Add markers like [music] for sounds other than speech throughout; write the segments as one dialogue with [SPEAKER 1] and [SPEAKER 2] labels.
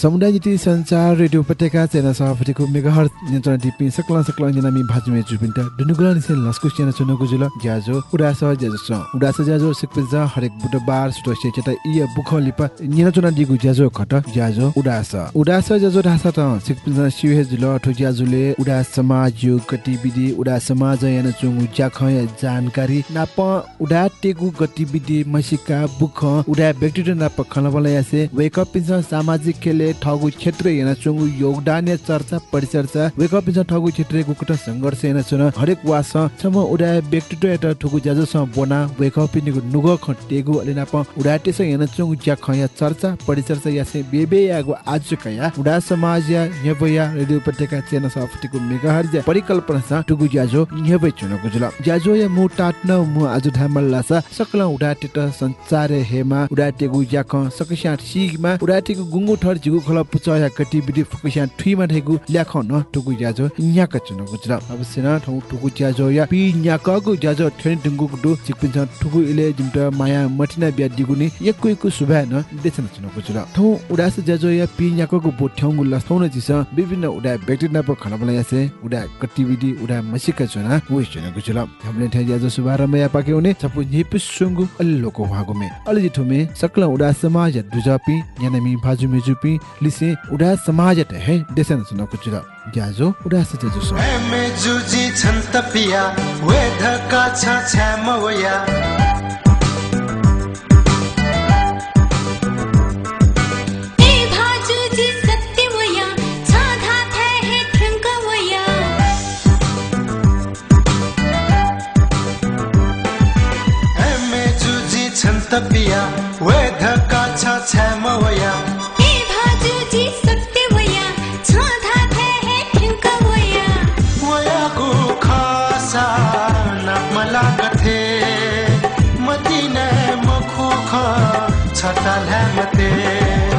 [SPEAKER 1] समुदाय नीति संचार रेडियो उपत्यका चेना सभापतिको मेगाहर नियन्त्रण टिपी सकला सकला जनामी भाजुमे जुबिन्टा दुनुगुला निसे लस्कु चेना चुनको जुल ज्याजो उडास ज्याजो स उडास ज्याजो सिकपिजा हरेक बुधबार सुटोसे चेता इय बुख लिपा चुना दिगु ज्याजो खट ज्याजो उडास। उडास ज्याजो ढासा त सिकपिजा सिउहे जुल ठो ज्याजुले उडास समाज युग गतिविधि उडा समाज याना चुङु ज्याखय जानकारी नाप उडा टेगु गतिविधि मसिका बुख उडा व्यक्तित्व नाप खलबला यासे वेक अप सामाजिक खेले ठगु क्षेत्र याना चुङु योगदान या चर्चा परिचर्चा वेक अप पिन्छ ठगु क्षेत्र गुकुट संघर्ष याना चुन हरेक वास छम उडा व्यक्तित्व याता ठगु ज्याजो बोना वेक अप पिनिगु नुग खटेगु अलिना प उडा टेस याना चुङु ज्या खया चर्चा परिचर्चा यासे बेबे यागु आज कया उडा समाज या न्यबया रेडियो उपत्यका चेना सफटिको मेगाहर ज्या परिकल्पना सा टुगु ज्याजो न्यबे चुनको जुल ज्याजो या मु टाट्न मु आज धामल लासा सकला उडा संचार हेमा उडा टेगु ज्याख सकस्या सिगमा उडा टेगु गुंगु ठर जिगु खला पुचया गतिविधि फकस्या ठुइमा ठेगु ल्याख न टुगु ज्याजो न्याक चुनको जुल अवश्य न ठौ टुगु ज्याजो या पि न्याकगु ज्याजो ठेन टुगु दु चिकपिन्छ ठुगु इले जिमटा माया मटिना ब्या दिगुनि एकु एकु सुभा न देसन चुनको जुल ठौ उडास ज्याजो या पि न्याकगु बोठ्याउ लस्थौन जिस विभिन्न उडा व्यक्ति नप खलबला यासे उडा गतिविधि उडा मसिका चुना वेस चुनको जुल हामीले ठ्या ज्याजो शुभारम्भ या पाके हुने छपु निप सुंगु अल्लोको भागुमे अलि जिठुमे सकला उडा समाज दुजापि यानमी भाजु मेजुपि लिसे उडा समाज त हे देसन सुनको जुल ज्याजो उडा सजे जुस
[SPEAKER 2] एमे जुजी छन् त पिया वेधका छ छ्यामवया
[SPEAKER 3] ए भाजुजी सत्यवया छाधा थहे ठुङ्कवया
[SPEAKER 2] एमे जुजी छन् त पिया वेधका छ छ्यामवया
[SPEAKER 3] ए
[SPEAKER 2] छता ल्यामते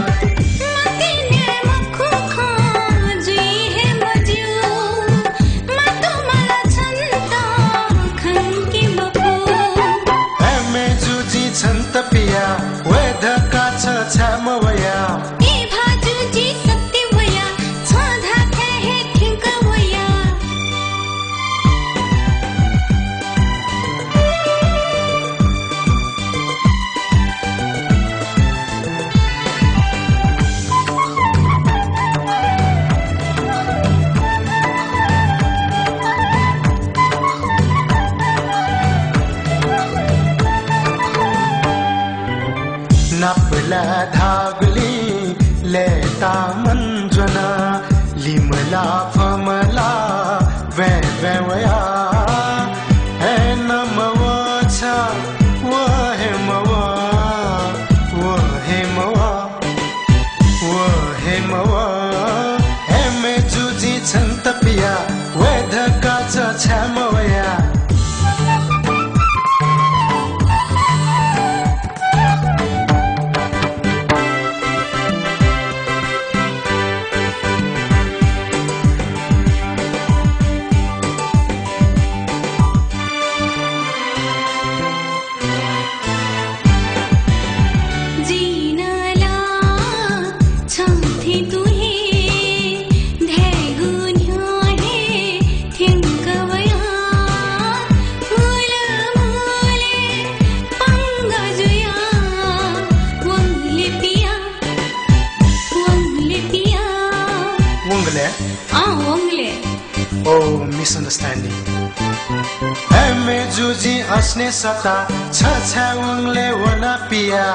[SPEAKER 2] धागली लेता मंजना लिमला फमला वे वे वया है नमवा छा वो है मवा वो है मवा वो है मवा। है में जुजी छन्त पिया वेधका छ छ्यामवया
[SPEAKER 3] वंगले धका वंगले पिया।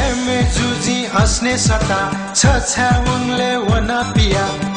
[SPEAKER 2] एमे जुजी अस्ने सता छ छ उंगले वना पिया।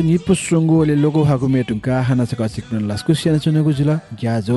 [SPEAKER 1] थुनी पुसुङ्गो लोगो हाकु मेटुङका हानासका सिक्नु लास्कु सियानु जिल्ला ग्याजो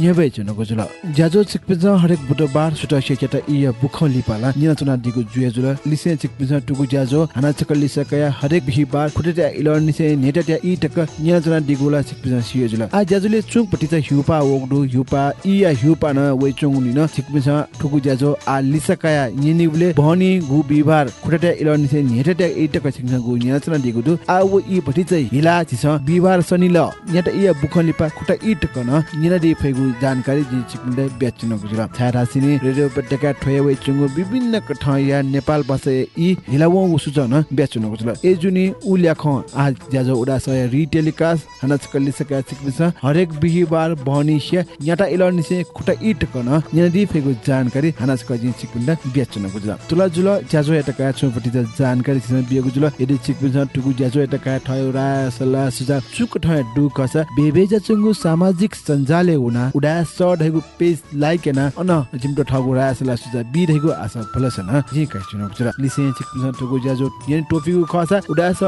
[SPEAKER 1] न्यबे चिनको जुल। ज्याजो चिपिन्छ हरेक बुधबार सुट सेकेटा इ बुख लिपाला। निना चुना दिगु जुए जुल। लिसे चिपिन्छ टुगु ज्याजो हाना चक लिसकया हरेक बिहिबार खुटेटा इलर निसे नेटा इ टक। निना चुना दिगुला चिपिन्छ सिए जुल। आ ज्याजुले चुङ पटी चाहिँ हिउपा ओगडु हिउपा इ या हिउपा न वे चुङ नि छिकपिन्छ ठुकु ज्याजो। आ लिसकाया निनिबले भनी गु बिबार खुटेटा इलर निसे नेटा इ टक छिकन गु निना चुना दिगु दु आ वो इ पटी चाहिँ हिला छिस बिबार शनि ल नेटा इ बुखलिपा खुटा इ टक न। निना दि फेगु जानकारी जि छिकपिन्दै बेच्न गुजुरा छारा सिने रेडियो पटेका ठोय वे चुङ विभिन्न कठया नेपाल बसे इ हिलावो उसु न बेच्न गुजुरा ए जुनी उल्या ख आ ज्याजो उडा सय रिटेलिकास्ट हनच कलिसका छिकपिन्छ हरेक बिहिबार भनिसिया याटा इलर्निसे खुटा इट कन यदि फेगु जानकारी हानास कजि चिकुन्डा बेचन गुजुला तुला जुल ज्याजो एटा का छोपटी जानकारी छिन बिगु जुल। यदि चिकुन्स टुगु ज्याजो एटा का ठयो रा सल्ला सुझा चुक ठय दु कस बेबे जचंगु सामाजिक सञ्जाले हुना उडा सड हेगु पेज लाइक एना अन। जिमटो ठगु रा सल्ला सुझा बि रहेगु आशा फलसन जी काय चुन गुजुला लिसे चिकुन्स टुगु ज्याजो यन टोपिगु खसा उडा स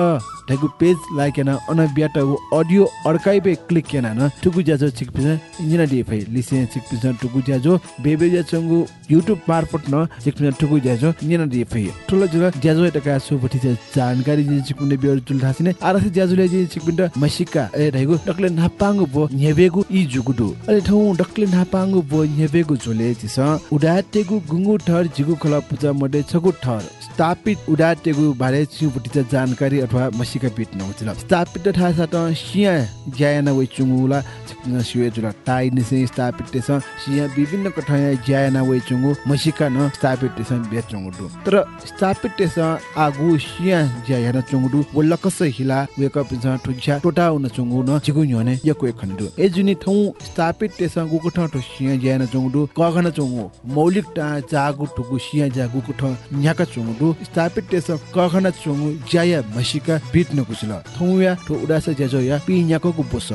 [SPEAKER 1] ठगु पेज लाइक एना अन बियाटगु अडियो अर्काइबे क्लिक केना न टुगु ज्याजो चिकपिसा इंजिना दि फै लिसे चिकपिसा टुगु ज्याजो बेबे ज्याचंगु युट्युब मार्फत न चिकपिसा टुगु ज्याजो इंजिना दि फै ठुलो जुल ज्याजो एटा का सु बठी जानकारी जि चिकपिने बियर जुल थासिने आरसे ज्याजुले जि चिकपिन्ट मसिका ए रहेगु डक्ले नापांगु बो न्येबेगु इ जुगुदु अले ठौ डक्ले नापांगु बो न्येबेगु झोले जिस उडाटेगु गुंगु ठर जिगु खला पूजा मडे छगु ठर स्थापित उडाटेगु बारे छु बठी जानकारी अथवा मसिका पिट नहुचिल स्थापित थाहा सात सिया ज्याना वे छिक्न सिवे जुल टाइ निसे स्थापित तेस सिया विभिन्न कठया ज्याना वे चुङु मसिका न स्थापित तेस बे चुङुडु तर स्थापित तेस आगु सिया ज्याना चुङुडु वलकस हिला वेक पिस ठुछा टोटा उन चुङु न जिगु न्यने यको एक खनिदु ए जुनि थौ स्थापित तेस गुकु ठ ठो सिया ज्याना चुङुडु कगन चुङु मौलिकता जागु ठुगु सिया जागु कुठ न्याका चुङुडु स्थापित तेस कगन चुङु ज्याया मसिका बिट नकुसुल थौया ठो उडास ज्याजो या पि न्याको गु बोस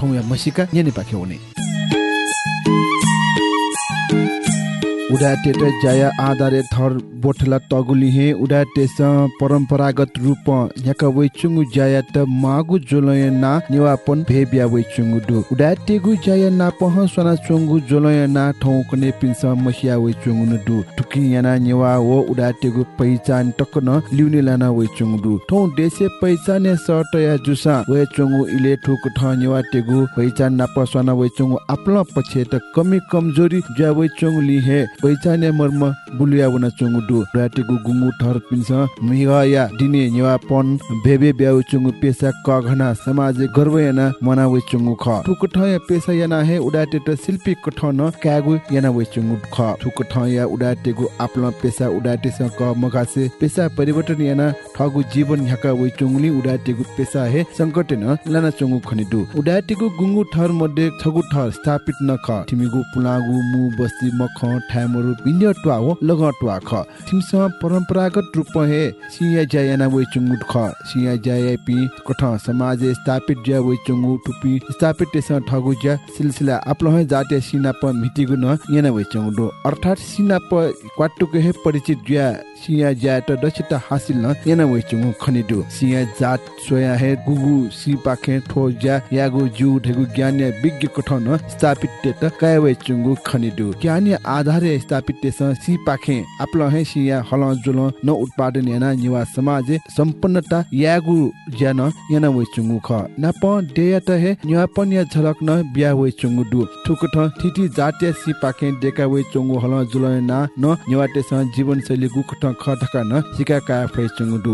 [SPEAKER 1] थौया मसिका न्याने पाखे हुने। उडा टेट जाया आधारे थर बोठला तगुली हे उडा टेस परम्परागत रूप। याका वैचुङु जाया त मागु जोलय ना निवापन भेबिया वैचुङु दु उडा टेगु जाया ना पह सना चुङु जोलय ना ठौ कने पिन्स मसिया वैचुङु न दु टुकि याना निवा वो उडा टेगु पहिचान टक्क न लिउने लाना वैचुङु दु ठौ देशे पहिचाने सर्ट या जुसा वैचुङु इले ठुक ठ निवा टेगु पहिचान ना पसना वैचुङु आपला पछे त कमी कमजोरी ज्या वैचुङु लि पहिचाने मर्म बुलिया वना चंगु दु राटेगु गुंगु ठर पिन्छ मिगा या दिने नेवा पन बेबे ब्याउ चंगु पेसा क घना समाज गर्व याना मना वे चंगु ख ठुक ठया पेसा याना हे उडाटे त शिल्पी कठन क्यागु याना वे चंगु ख ठुक ठया उडाटेगु आपला पेसा उडाटे स क मगासे पेसा परिवर्तन याना ठगु जीवन ह्याका वे चंगुली उडाटेगु पेसा हे संकट न लाना चंगु खनिदु उडाटेगु गुंगु ठर मध्ये छगु ठर स्थापित न ख तिमीगु पुलागु मु बस्ती मख ठ्यामरु बिन्य ट्वा हो लग ट्वा ख तिमस परम्परागत रूप हे सिया जयना वे चुंगु ख सिया जय पि कठ समाज स्थापित ज्या वे चुंगु टुपी स्थापित तेस ठगु ज्या सिलसिला आपलो हे जाते सिना प मिटिगु न याना वे चुंगु दो अर्थात सिना प क्वाटुको हे परिचित ज्या सिया ज्या त दक्षता हासिल न याना वे चुंगु खनिदु सिया जात सोया हे गुगु सि पाखे ठो यागु जु ढेगु ज्ञान विज्ञ कठ न स्थापित तेत काय वे चुंगु खनिदु ज्ञान आधारे स्थापित तेस सि पाखे आपलो हे सिया हल जुल न उत्पादन याना निवा समाज सम्पन्नता यागु ज्यान याना वे चुंगु ख नाप डेया त हे निवा पन या झलक न बिया वे चुंगु दु ठुक ठ थिति जाते सि पाखे डेका वे चुंगु हल जुल ना न निवा तेस जीवन शैली गु खट ख न सिका का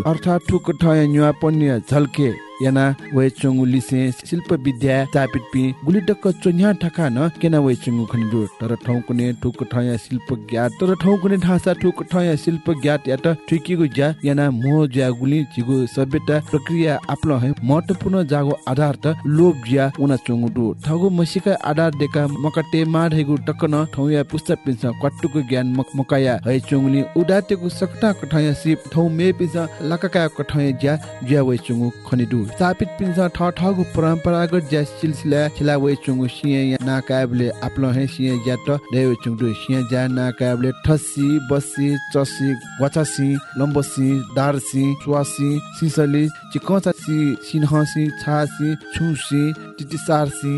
[SPEAKER 1] अर्थात ठुक ठ या निवा पन या झल्के। याना वे चंगु लिसे शिल्प विद्या तापित पि गुली डक्क चोन्या ठका न केना वे चंगु खनिदु तर ठौ कुने ठुक ठया शिल्प ज्ञात तर ठौ कुने ढासा ठुक ठया शिल्प ज्ञात या त ठुकीगु ज्या याना मोह ज्या गुली जिगु सभ्यता प्रक्रिया आपलो है। महत्वपूर्ण जागो आधार त लोभ ज्या उना चंगु दु। ठगु मसिका आधार देका मकटे माढेगु टक्क न ठौ या पुस्तक पिन्छ क्वाटुको ज्ञान मक मकाया है चंगुली उडातेगु सकटा कठया सिप ठौ मे पिन्छ लकका कठया ज्या ज्या वे चंगु खनिदु। स्थापित पिन्छ ठ ठगु परम्परागत ज्या सिलसिला छिला वे चुङु सिया ना काबले आपलो हे सिया ज्या त देव चुङदु सिया ज्या ना काबले ठसी बसी चसी वचासी लम्बसी दारसी सुवासी सिसली चिकचासी सिनहसी छासी छुसी टिटिसारसी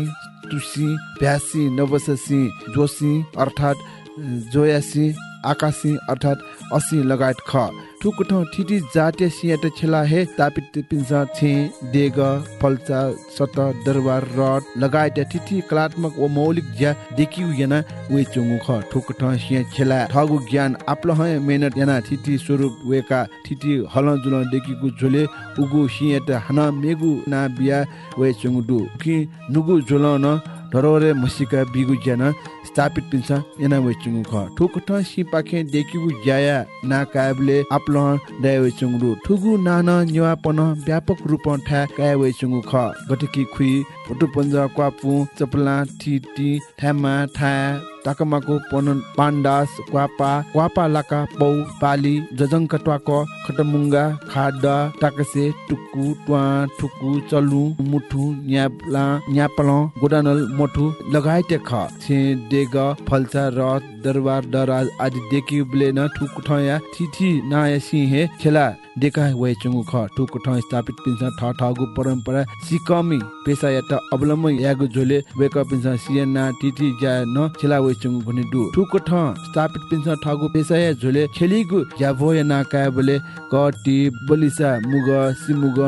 [SPEAKER 1] तुसी भ्यासी नवससी जोसी अर्थात् जोयासी आकाशी अर्थात् असी लगायत ख ठुक ठौ ठिटी जातीय सियाट छेला हे तापित पिन्सा छे देग फल्चा सत दरबार रड लगायत ठिटी कलात्मक व मौलिक ज्या देखिउ याना वे चुङु ख ठुक ठौ सिया छेला ठगु ज्ञान आपलो ह मेहनत याना ठिटी स्वरूप वेका ठिटी हल जुल देखिगु झोले उगु सियाट हना मेगु ना बिया वे चुङु दु कि नुगु झोल धरोरे मसिका बिगु ज्यान स्थापित पिन्छ याना वे चुङु ख। ठुक ठ सि पाखे देखिगु ज्याया ना काबले आपलो दाय वे चुङु ठुगु नाना न्यापन व्यापक रूप ठा काय वे चुङु ख। गटकी खुइ फोटो क्वापु चपला टिटी ठ्यामा ठा टाकमाको पन पाण्डास क्वापा क्वापा लाका पौ पाली जजङ्क ट्वाक खटमुङ्गा खाड टाकसे टुकु ट्वा ठुकु चलु मुठु न्याप्ला न्यापल गोडानल मोठु लगायते ख छे डेग फल्सा रथ दरबार दराज आदि देखि ब्ले न ठुक ठया थिथि नाय सिंहे खेला डेका वे चुङु ख ठुक ठ स्थापित पिन्छ ठ ठगु परम्परा सिकमी। पेसा यात अवलम्बन यागु झोले वेक पिन्छ सिएना टिटी ज्या न खेला वे चुङु भनि दु। ठुक ठ स्थापित पिन्छ ठगु पेसा या झोले खेलिगु ज्या भो या ना काय बोले कटी बलिसा मुग सिमुग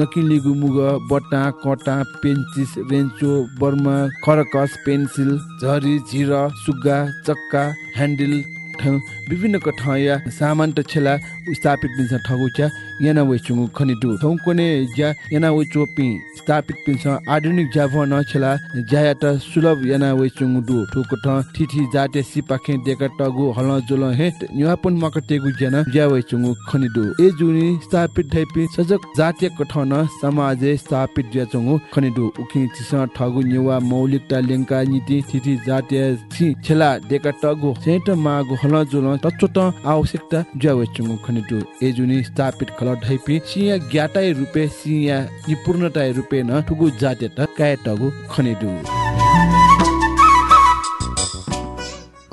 [SPEAKER 1] नकिलिगु मुग बटा कटा पेन्चिस रेन्चो बर्मा खरकस पेन्सिल झरी झिर सुग्गा चक्का ह्यान्डल ठ- विभिन्न कठया सामान त छेला स्थापित पिन्छ ठगुच्या याना वे चुङु खनिदु थौकोने ज्या याना वे चोपी स्थापित पिन्छ आधुनिक ज्याभ न छेला ज्याया त सुलभ याना वे चुङु दु ठुक ठ ठिठी जाते सिपाखे देका टगु हल जोल हे न्युवापन मकटेगु ज्याना ज्या वे चुङु खनिदु ए जुनि स्थापित धैपि सजक जातीय कठन समाज स्थापित ज्या चुङु खनिदु उखि चिस ठगु न्युवा मौलिकता लेंका नीति ठिठी जातीय छि छेला देका टगु सेट मागु हल जोल तत्वत आवश्यकता ज्या वे चुङु खनिदु ए जुनि स्थापित खल ढैपि सिया ज्ञाताय रुपे सिया निपूर्णताय रुपे न ठुगु जाते त काय टगु खनिदु।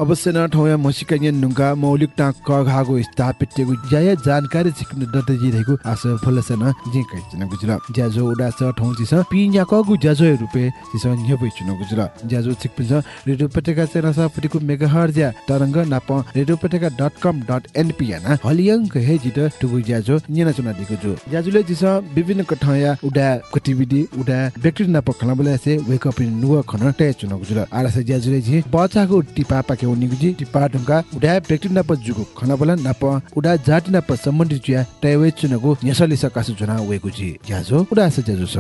[SPEAKER 1] अवश्य ठौया मसिका य नुंगा मौलिकता क घागो स्थापित ज्याय जानकारी सिक्नु दत जिरहेको आस फलसन जे कै जना गुजरा ज्याजो उडा स ठौ जिस पिnya कगु ज्याजो रुपे जिस न्यबै चुन गुजरा ज्याजो सिक्पिन्छ रेडियो पटेका से रसा फटिको मेगाहर्ज या तरंग नाप radio Pateka dot com dot NP याना हलियंक हे जित टुगु ज्याजो न्यना चुना दिगु जो। ज्याजुले जिस विभिन्न कठया उडा गतिविधि उडा व्यक्ति नाप खला बोले से वेक अप नुवा खन टे चुन गुजरा आरस ज्याजुले जि बचाको टिपा पाके उनिगु जी टिपा ढुंगा उडा व्यक्ति नाप जुगु खनाबला नाप उडा जाति नाप सम्बन्धित जुया टाइवे चुनगु न्यासले सकासु जुना वेगु जी ज्याजो उडा स ज्याजो स।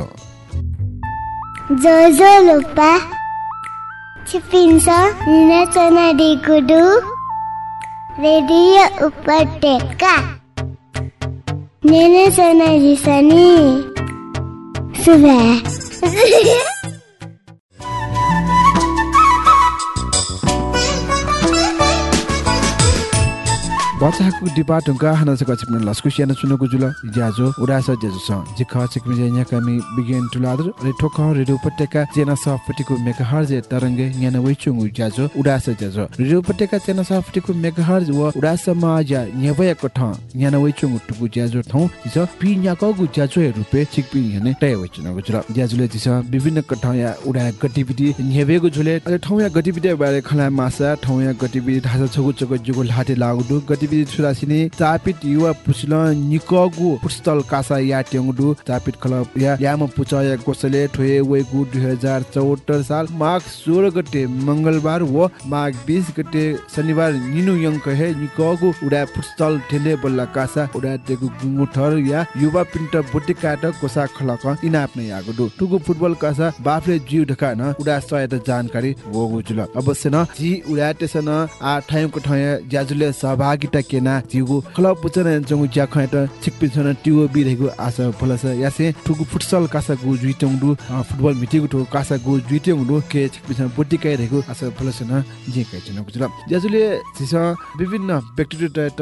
[SPEAKER 4] जोजो लुपा छिपिन्छ निनाचना डिगुडु रेडियो उपत्यका निनाचना रिसनी सुबह [laughs]
[SPEAKER 1] बचाको डिपा ढुंगा हाना सका छिपन लस्कु सियाना चुनको जुल ज्याजो उडा स ज्याजो स जिख छिकमि ज्या कामी बिगेन टुलादर रे ठोक रेडियो उपत्यका चेना सफटिको मेगाहर्ज तरंगे न्याना वइचुङु ज्याजो उडा स ज्याजो रेडियो उपत्यका चेना सफटिको मेगाहर्ज व उडा समाज न्यवय कठ न्याना वइचुङु टुकु ज्याजो ठौ जिस पि न्याकगु ज्याजो रुपे छिकपि न्याने तय वइचुनको जुल ज्याजुले जिस विभिन्न कठ या उडा गतिविधि न्यवेगु अले ठौ या गतिविधि बारे खला मासा ठौ या गतिविधि ढासा छगु चगु जुगु लाटे लागु गतिविधि छुरासिने चापित युवा पुसल निकगु पुस्तल कासा या ट्याङडु चापित खल या याम पुच या कोसले ठोए वेगु 2074 साल माघ 16 गते मंगलबार व माघ 20 गते शनिबार निनु यंक हे निकगु उडा पुस्तल ठेले बल्ला कासा उडा तेगु ठर या युवा पिन्ट बुटी काट कोसा खलक इनाप नै यागु टुगु फुटबल कासा बाफले जिउ ढका न उडा सहायता जानकारी वगु जुल। अवश्य न जी उडा टेसन आ ठायको ठाय ज्याजुले सहभागिता केना जिउगु खलब पुचन जंगु ज्या खैत छिकपिसन टिओ बिरेगु आशा फलस यासे ठुगु फुटसल कासा गु जुइटंगु फुटबल मिटिगु ठु कासा गु जुइटंगु के छिकपिसन पुटी कै रेगु आशा फलस न जे कै छन गुजुल ज्याजुले छिस विभिन्न व्यक्तित्व त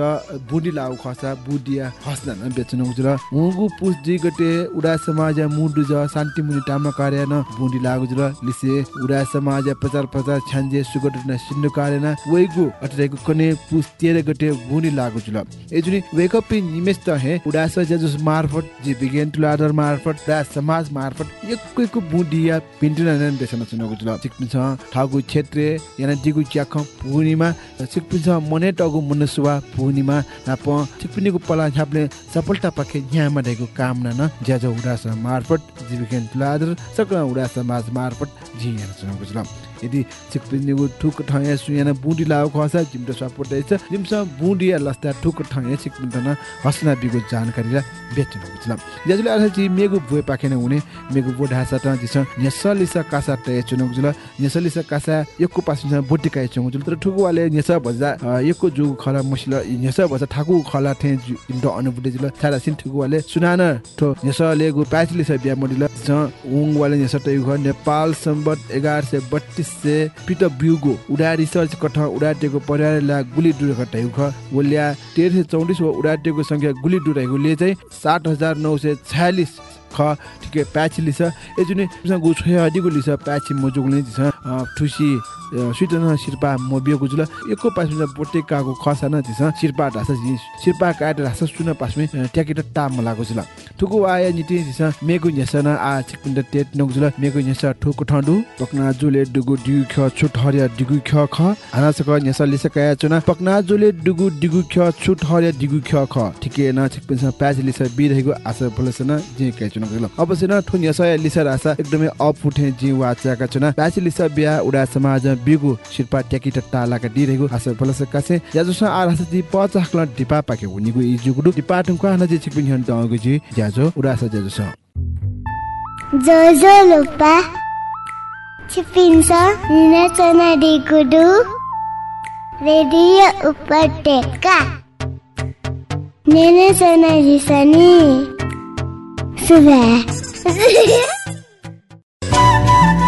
[SPEAKER 1] बुडी लाउ खसा बुडिया हस्ना न बेचन गुजुल उगु पुस गते उडा समाज मुडु ज शान्ति मुनि टामा कार्य न बुडी लागु जुल लिसे उडा समाज प्रचार प्रचार छान्जे सुगट न सिन्नु कार्य न वेगु अटरेगु कने पुस तेरे गते बुनी लागु जुल एजुनी वेकअप इन निमेष त हे उडास जजुस मार्फत जी बिगेन टु लाडर मार्फत रा समाज मार्फत एकैको बुडिया पिन्टुना नन देशन सुनको जुल सिकपिन्छ ठागु क्षेत्र याना दिगु च्याख पूर्णिमा सिकपिन्छ मने टगु मुनसुवा पूर्णिमा नाप सिकपिनीको पला छापले सफलता पखे न्यामा देगु कामना न ज्याजो उडास मार्फत टु लाडर सकला उडा समाज मार्फत जी याना सुनको जुल यदि सिकपिनीको ठुक ठाया सुयाना बुडी लाउ खसा जिमटा सपोर्ट छ जिमसा बुडी लस्ता ठुक ठाया सिकपिन हसना बिगो जानकारी ला बेच्नु बुझला ज्याजुले अर्थ जी मेगु बुए पाखेन हुने मेगु बो ढासा त जिस नेसलिसा कासा त चुनु बुझला नेसलिसा कासा यको पासिन बोटी काइ चुनु बुझला तर ठुकु वाले नेसा भजा यको जु खला मसिला नेसा भजा ठाकु खला थे इन्डो अनुभूति जुल थारा सिन ठुकु वाले सुनाना ठो नेसले गु पाइसले स बिया मडिला ज उङ वाले नेसा त युग नेपाल सम्बत 1132 से पिट ब्युगो उडा रिसर्च कठ उडाटेको परिवारलाई गुली डुरे कटाइउ ख वल्या तेह्र सय चौबिस वा उडाटेको सङ्ख्या गुली डुराइको ले चाहिँ सात हजार नौ सय छयालिस ख ठिकै प्याच लिस। ए जुन गु छोय अडिगु लिस प्याच मोजुगले दिस। ठुसी सुइटन शिर्पा मोबिएको जुल। एको पासमा बोटे काको खसा न दिस। शिर्पा ढासा जि शिर्पा काट ढासा सुन पासमे ट्याकेट टाम लागो जुल। ठुकु आय निति दिस। मेगु न्यसन आ छिकपिन्द टेट नगु जुल। मेगु न्यस ठुकु ठण्डु पक्ना जुले डुगु डिगु ख छुट हरिया डिगु ख ख। हाना सक न्यस लिस काया चुना। पक्ना जुले डुगु डिगु ख छुट हरिया डिगु ख ख। ठिके न छिकपिन्स प्याज लिस बिरहेको आशा फलसन जे कै चुना गल। अवश्य न ठु न्यस लिस रासा एकदमै अप उठे जी वाचाका चुना प्याज लिस बिया उडा समाज बिगु शिल्पा ट्याकी टालाका दिरहेको आशा फलस कासे। ज्याजो आ रासा क्ल डिपा पाके इजुगु हन दगु जी ज्याजो उडा स ज्याजो स
[SPEAKER 4] जोजो लुपा छिपिन्छ उपत्यका निनाचना रिसनी सुबह [laughs]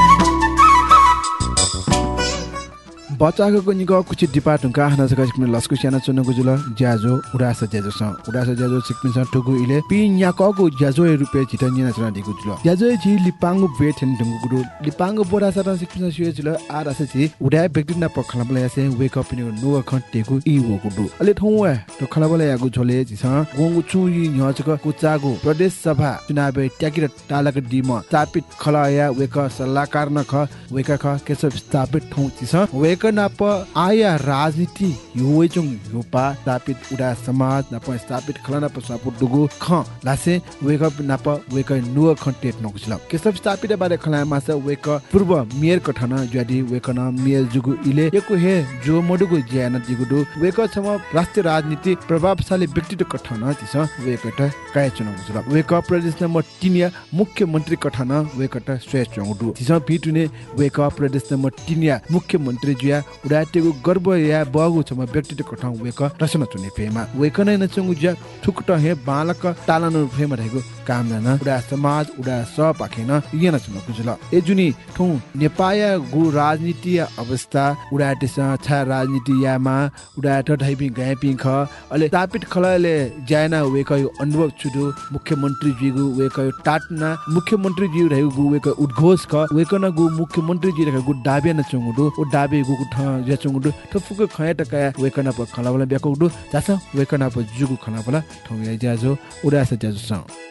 [SPEAKER 1] बचाको निको कुछि डिपा टुका हाना सका सिकमिन लस्कु स्याना चुनको जुल ज्याजो उडास ज्याजो स उडास ज्याजो सिकमिन स टुगु इले पि न्याकको ज्याजो ए रुपे छिट निना चना दिगु जुल। ज्याजो झि लिपांगु बेथेन ढुंगु गुरु। लिपांगु बोरा सरा सिकमिन सुए जुल आ रासे छि उडा व्यक्ति ना पखला बला यासे वेक अप नि नो खन टेगु इ वो गुडु अले ए तो खला बला यागु झोले झिस गोंगु चु इ न्यचक कुचागु प्रदेश सभा चुनाव ट्याकिर टालक दिम स्थापित खला या वेक सल्लाहकार न ख वेक ख केस स्थापित ठौ छिस वेक नाप आया राजनीति युवे जुङ युपा स्थापित उडा समाज नाप स्थापित खलना प सापु दुगु ख लासे वेक नाप वेक नुव खन्टेट नकुसला केसब स्थापित बारे खला मास वेक पूर्व मेयर कठन ज्यादि वेक न मेयर जुगु इले यकु हे जो मडुगु ज्यान दिगुदु वेक छम राष्ट्रिय राजनीति प्रभावशाली व्यक्तित्व कठन तिस वेकट काय चुनाव गुजुला वेक प्रदेश नम्बर 3 या मुख्यमन्त्री कठन वेकट स्वेस चंगुदु तिस पिटुने वेक प्रदेश नम्बर 3 या मुख्यमन्त्री जुया उडाटेगु गर्व या बगु छम व्यक्तित्व कठन वेक रचना चुने फेमा। वेक नै नचंगु ज्या थुकट हे बालक तालन फेमा रहेको काम न। उडा समाज उडा स पाखेन यना चुन गुजुला ए जुनी ठौ नेपाया गु राजनीति अवस्था। उडा टेस छा राजनीति यामा उडा ठ ढाइपि गाइपि ख। अले तापित खलले ज्याना वेक यो अनुभव छुदु मुख्यमन्त्री जीगु वेक यो टाटना। मुख्यमन्त्री जी रहेको गु वेक उद्घोष ख। वेक न गु मुख्यमन्त्री जी रहेको गु डाबे न चंगुदु ओ डाबे गु ठ चंगुदु त फुक खया टका वेक न प खलाबला ब्याकु दु जास वेक न प जुगु खलाबला ठौ या ज्याजो उडा स ज्याजो स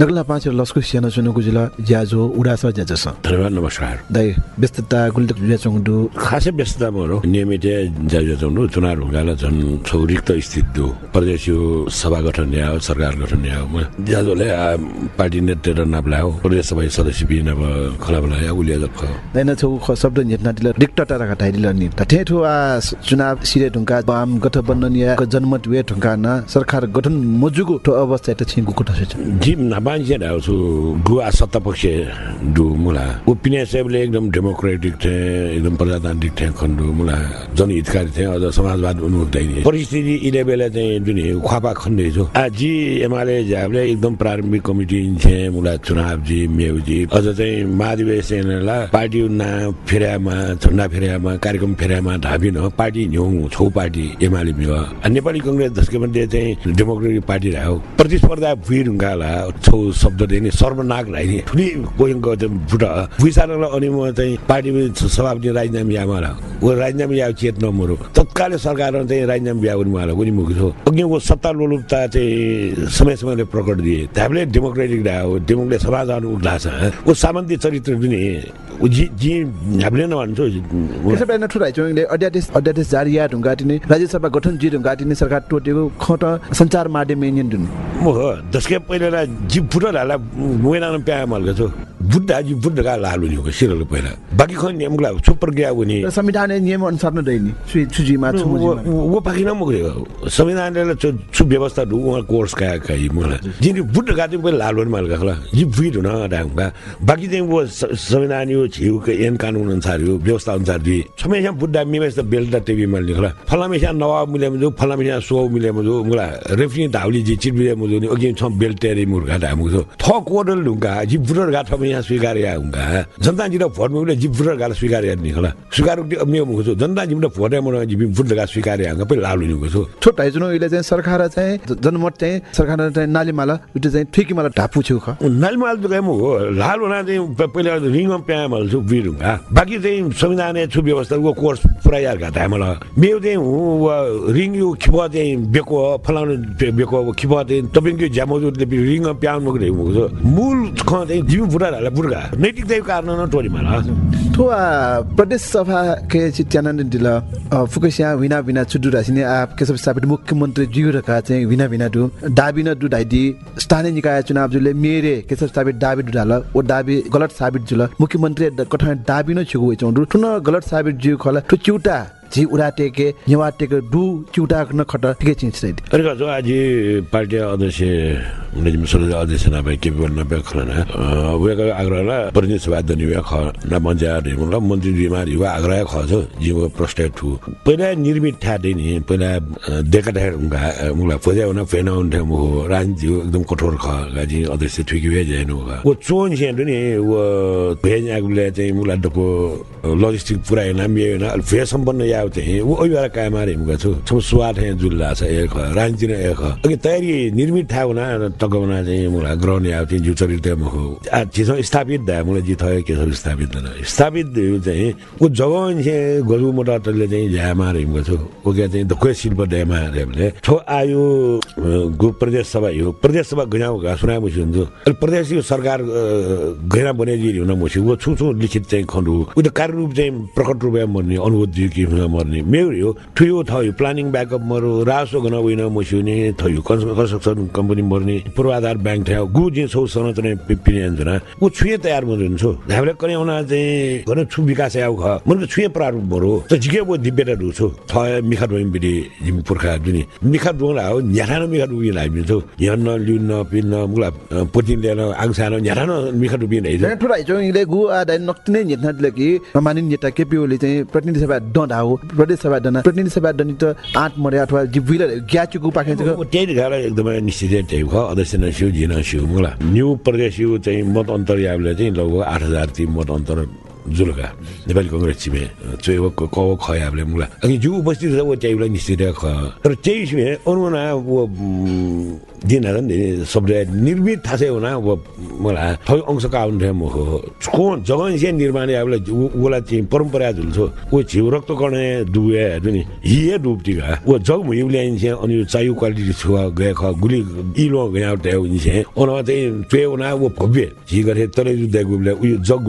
[SPEAKER 1] नगला पाँच लस्कु सियाना चुनुको जिल्ला ज्याजो उडास ज्याजस
[SPEAKER 5] धन्यवाद नमस्कार।
[SPEAKER 1] दाइ व्यस्तता गुल्टक जुया चंगुदु
[SPEAKER 5] खासै व्यस्तता मरो नियमित जाजु चौनु चुनाव ढुङ्गाला झन् छौ रिक्त स्थित दु प्रदेश यो सभा गठन ल्यायो सरकार गठन ल्यायो ज्याजोले पार्टी नेतृत्व नाप्लायो प्रदेश सभा सदस्य बिन अब खलाबला या उलिया जप
[SPEAKER 1] दैन छौ शब्द नेटना दिल रिक्टता राखा टाइदिल नि। त ठेठो आ चुनाव सिरे ढुङ्गा वाम गठबन्धन या जनमत वे ढुङ्गा न सरकार गठन मजुगु ठो अवस्था त छिंगु कुटा छ
[SPEAKER 5] जी नाबांजे छु डुआ सत्ता पक्ष डु मुला ओपिनियन साहेबले एकदम डेमोक्रेटिक थे एकदम प्रजातान्त्रिक थे खण्डु मुला जनहितकारी थे अझ समाजवाद उन्मुख परिस्थिति इले बेला चाहिँ जुन ख्वापा खण्डे छु आजी एमाले झाबले एकदम प्रारम्भिक कमिटी छे मुला चुनाव जी मेउ जी अझ चाहिँ महाधिवेशनला पार्टी ना फेर्यामा झन्डा फेर्यामा कार्यक्रम फेर्यामा ढाबिन पार्टी न्यौ छौ पार्टी एमाले नेपाली कङ्ग्रेस मध्ये चाहिँ डेमोक्रेटिक पार्टी रह्यो प्रतिस्पर्धा भुइँ ढुङ्गाला छौ शब्द दिने सर्वनाग राइने। ठुली गोयङ बुढ भुइँसारलाई अनि म चाहिँ पार्टी सभापति राजीनामा यामा ऊ राजीनामा या चेत नमरो तत्कालै सरकारमा चाहिँ राजीनामा बिहा गर्नु मलाई पनि मुख छ अघि ऊ सत्ता लोलुपता चाहिँ समय समयले प्रकट दिए। हामीले डेमोक्रेटिक रह्यो डेमोक्रेट समाजहरू उठ्ला छ ऊ सामन्ती चरित्र पनि जी जी हामीले नभन्छौ
[SPEAKER 1] अध्यादेश अध्यादेश जारी या राज्यसभा गठन जी ढुङ्गा दिने सरकार टोटेको खट सञ्चार माध्यम
[SPEAKER 5] म हो जसकै पहिला जी फुटल हाला मोइना प्या मल्का जी बुढा लालु नि हो सिरल पहिला बाँकी खै नियमला सुपर गया हुने
[SPEAKER 1] र संविधान नियम अनुसार नै दैनी छुजीमा
[SPEAKER 5] वो पाखि न मुग्रे संविधानले छु व्यवस्था दु उहाँ कोर्स का काई मलाई जिन बुढ गाते पनि लालु नि मल्का खला जी बुइड हुन डाङका बाँकी चाहिँ वो स- संविधान यो छिउ के एन कानुन अनुसार यो व्यवस्था अनुसार दि छमेसा बुढा मिमेस त बेल्ट टेबी मल्ने खला फलामेसा नवाब मिले मुजु फलामेसा सो मिले मुजु मुला रेफनी धाउली जी चिरबिरे मुजु नि अघि छ बेल्ट टेरी मुर्गा धामु छ थ कोडल ढुङ्गा जी बुढर गा थमे यहाँ स्वीकार हुँगा जनता जिरो भोट मुले जी बुढर गा स्वीकार या नि खला स्वीकार मे छ जनता जिम्रो भोट या मन जी बुढर गा स्वीकार या पे लालु नि छ
[SPEAKER 1] छोटा जुन चाहिँ सरकार चाहिँ जनमत चाहिँ सरकार चाहिँ नालीमाला उठे चाहिँ ठिकीमाला ढापु छेउ ख
[SPEAKER 5] नालमाल त गएम हो लाल हुना चाहिँ पहिला रिङमा प्याम हाल्छु वीर हुँगा बाँकी चाहिँ संविधान छु व्यवस्था वो कोर्स पुरा यार घाटा मलाई मेरो चाहिँ रिङ खिप चाहिँ बेको फलाउने बेको खिप चाहिँ तपाईँको ज्यामोजुले रिङमा प्याम मुख मूल ख चाहिँ जिउ बुढाहरूलाई बुढा नैतिकताको कारण न
[SPEAKER 1] ठो आ, प्रदेश सभा के चित्यानन्द दिल फुकसिया विना विना चुडु रासिने आ केशव स्थापित मुख्यमन्त्री जिउ रका चाहिँ विना विना दु दाबी न दु डाइदी स्थानीय निकाय चुनाव जुले मेरे केशव स्थापित दाबी दु डाल ओ दाबी गलत साबित जुल मुख्यमन्त्री कठा दाबी न छुगु चौंडु ठुन गलत साबित जिउ खला ठु चिउटा जी उडाटेके नेवाटेके दु चिउटा न खट के चिन्छ दैदी
[SPEAKER 5] अरे जो आज पार्टी अध्यक्ष मुनिजिम सदस्य अध्यक्ष नभए के पनि नभए उयोको आग्रह प्रतिनिधि सभा दनि वे ख न मन्जा रिमुला मन्त्री बिमारी वा आग्रह ख छ जीव प्रश्न ठु पहिला निर्मित ठा नि पहिला देखा ठा उनका मुला फजा हुन फेन उन्थे मु राजनीति एकदम कठोर ख गाजी अध्यक्ष ठुकी वे जानु वो चोन छ नि वो भेज आगुले चाहिँ मुला डको लजिस्टिक पुरा होइन मियो होइन अलि फेर सम्पन्न याव चाहिँ ऊ ओइ बेला काय हिमको छु छम सुवाट है जुल्ला छ एक राजनीति एक अघि तयारी निर्मित था हुना टकवना चाहिँ मुला ग्रहण याव चाहिँ जु चरित्र मुखो चिसो स्थापित दा मुला जी थयो के सब स्थापित न स्थापित चाहिँ ऊ जगह चाहिँ गरु मोटा तले चाहिँ झ्या मारे हिमको छु ऊ के चाहिँ दखै शिल्प ड्यामा रेबले ठो आयो गु प्रदेश सभा यो प्रदेश सभा गयाउ घा सुना मुसी हुन्छ प्रदेश यो सरकार गैरा बने जी हुन मुसी वो छु छु लिखित चाहिँ खण्डु उ त कार्य रूप चाहिँ प्रकट रूपमा मर्ने अनुरोध जी कि मर्ने। मेरो यो ठुयो थयो प्लानिङ ब्याकअप मरो रासो गन होइन मुसी हुने थयो। कन्स्ट्रक्सन कम्पनी मर्ने पूर्वाधार ब्याङ्क थियो गु जे छौ संरचना पिने हुन्छ ऊ छुए तयार मर्नु हुन्छ। हामीले कने हुन चाहिँ गर्न छु विकास आउ ख। मन छुए प्रारूप मरो। त जिके वो दिब्बेटा रु छु मिखा रोइम बिडी जिम पुर्खा जुनि मिखा रोला हो न्यारानो मिखा रुबी लाइबिन्छ यन्न लिन्न पिन्न मुला पुतिन लिएर आङसानो न्यारानो मिखा रुबी नै
[SPEAKER 1] tura itu ile gu ada noktine nyetna lagi mamanin nyeta kepi oli चाहिँ प्रतिनिधि सभा डन्डा प्रदेश सभा डन्डा प्रतिनिधि सभा डन्डी त आठ मरे अथवा ग्याचुकु पाखे चाहिँ
[SPEAKER 5] त्यही खाएर एकदमै निश्चित त्यही भयो अध्यक्ष नसिउ जिन सिउ मुला न्यू प्रदेश चाहिँ मत अन्तर याबले चाहिँ लगभग आठ हजार ती मत अन्तर जुलका नेपाली कङ्ग्रेस छिमे चोइव क ख याबले मुला। अनि जो उपस्थित छ वो चाहिँ निश्चित ख तर छिमे अनुना वो दिन नि शब्द निर्मित चाहिँ हुना वो मलाई थै अंशका आउनु म हो कोण जगन चाहिँ निर्माण याबले ओला चाहिँ परम्परा झुल्छो वो झिउ रक्त गर्ने डुबे नि हिए डुब्टिका वो जग मुहिउ ल्याइन्छ अनि यो चायु क्वालिटी छुवा गए ख गुली इलो गया निसे अन चाहिँ ट्वे उना वो भव्य झि गरे तले जुदा गुले उयो जग